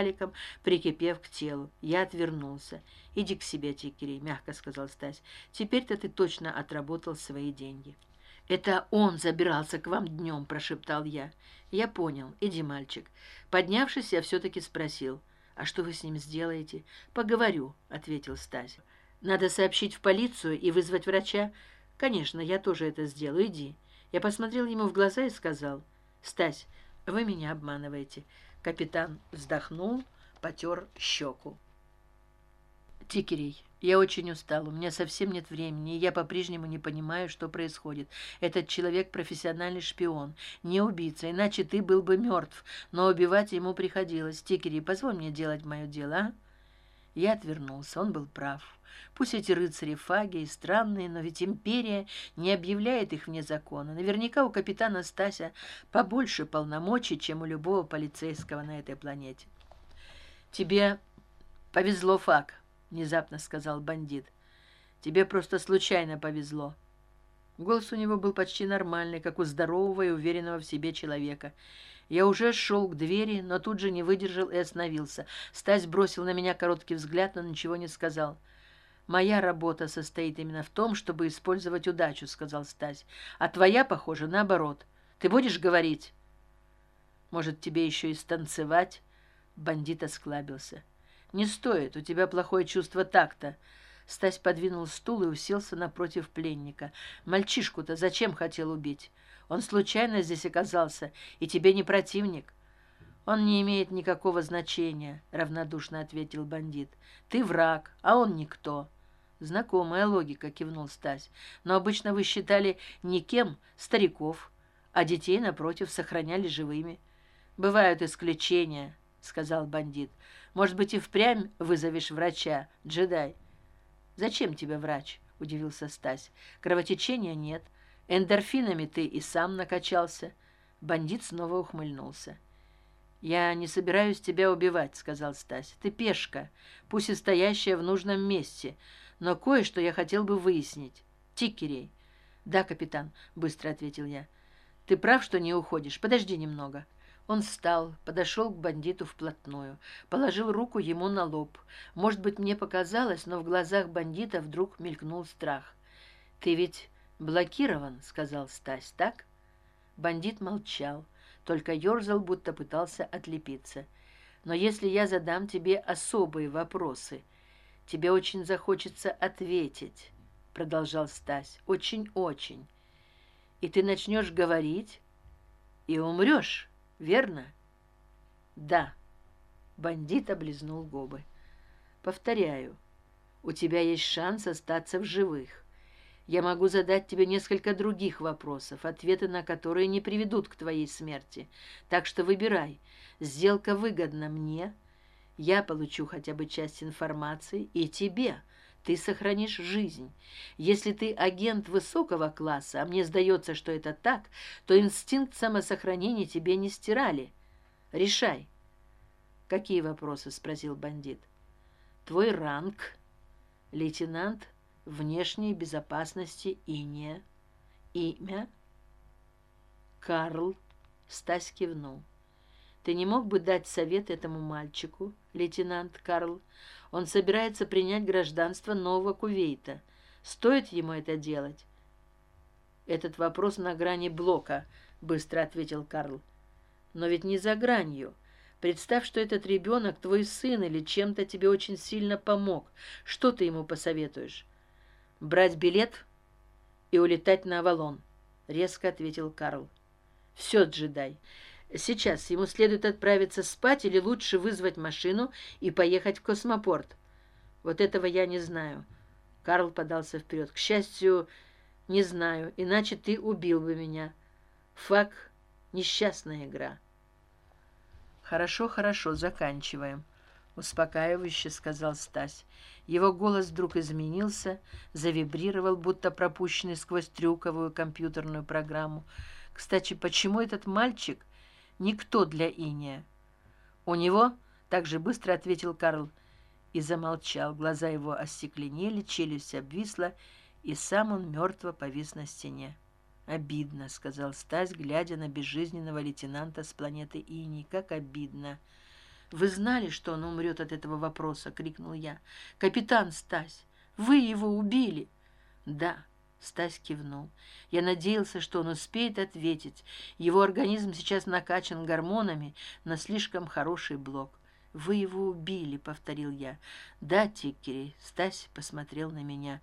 валиком прикипев к телу. Я отвернулся. Иди к себе тикерей мягко сказал стась. Теперь то ты точно отработал свои деньги это он забирался к вам днем прошептал я. Я понял. Иди мальчик поднявшись я все таки спросил. А что вы с ним сделаете? Поговорю ответил стась. Надо сообщить в полицию и вызвать врача конечно я тоже это сделаю. Иди я посмотрел ему в глаза и сказал. Стась вы меня обманываете капитан вздохнул потер щеку тикерей я очень устал у меня совсем нет времени и я по прежнему не понимаю что происходит. Этот человек профессиональный шпион не убийца иначе ты был бы мертв но убивать ему приходилось. Тикерей позволь мне делать мое дело а я отвернулся. Он был прав. Пусть эти рыцари фаги странные но ведь империя не объявляет их вне закона. Наверняка у капитана стася побольше полномочий чем у любого полицейского на этой планете. Тебе повезло фак внезапно сказал бандит. Тебе просто случайно повезло голос у него был почти нормальный как у здорового и уверенного в себе человека. Я уже шел к двери но тут же не выдержал и остановился. Стась бросил на меня короткий взгляд но ничего не сказал. Моя работа состоит именно в том чтобы использовать удачу сказал стась. А твоя похоже наоборот. Ты будешь говорить? Может тебе еще и станцевать? Бандит осклабился. Не стоит у тебя плохое чувство такта стась подвинул стул и уселся напротив пленника. Мальчишку то зачем хотел убить? Он случайно здесь оказался и тебе не противник он не имеет никакого значения равнодушно ответил бандит. Ты враг а он никто знакомая логика кивнул стась. Но обычно вы считали никем стариков а детей напротив сохраняли живыми бывают исключения сказал бандит. Может быть и впрямь вызовешь врача джедай зачем тебе врач удивился стась. Кровотечения нет. Эндорфинами ты и сам накачался бандит снова ухмыльнулся. Я не собираюсь тебя убивать сказал стась. Ты пешка пусть и стоящая в нужном месте но кое что я хотел бы выяснить. Тикерей да капитан быстро ответил я. Ты прав что не уходишь. Подожди немного он встал подошел к бандиту вплотную положил руку ему на лоб. Может быть мне показалось но в глазах бандита вдруг мелькнул страх. Ты ведь блокирован сказал стась так? Бандит молчал только ерзал будто пытался отлепиться. Но если я задам тебе особые вопросы тебе очень захочется ответить продолжал стась очень очень и ты начнешь говорить и умрешь верно? Да. Бандит облизнул губы. Повторяю у тебя есть шанс остаться в живых. Я могу задать тебе несколько других вопросов ответы на которые не приведут к твоей смерти. Так что выбирай. Сделка выгодна мне. Я получу хотя бы часть информации и тебе ты сохранишь жизнь. Если ты агент высокого класса а мне сдается что это так то инстинкт самосохранения тебе не стирали. Решай. Какие вопросы спросил бандит. Твой ранг лейтенант внешней безопасности иния имя? Карл стась кивнул ты не мог бы дать совет этому мальчику лейтенант карл? Он собирается принять гражданство нового кувейта. Стоит ему это делать? Этот вопрос на грани блока быстро ответил карл. Но ведь не за гранью. Представь что этот ребенок твой сын или чем то тебе очень сильно помог. Что ты ему посоветуешь? Брать билет и улетать на авалон резко ответил карл. Все джедай сейчас ему следует отправиться спать или лучше вызвать машину и поехать в космопорт. Вот этого я не знаю. Карл подался вперед. К счастью не знаю иначе ты убил бы меня. Фак несчастная игра. Хорошо хорошо заканчиваем. Успокаивающе сказал стась. Его голос вдруг изменился завибрировал будто пропущенный сквозь трюковую компьютерную программу. Кстати почему этот мальчик никто для иния у него так же быстро ответил карл и замолчал. Глаза его остекленели челюсть обвисла и сам он мертво повис на стене. Обидно сказал стась глядя на безжизненного лейтенанта с планеты иней как обидно вы знали что он умрет от этого вопроса крикнул я. Капитан стась вы его убили? Да стась кивнул. Я надеялся что он успеет ответить. Его организм сейчас накачан гормонами на слишком хороший блок. Вы его убили повторил я. Да тикери стась посмотрел на меня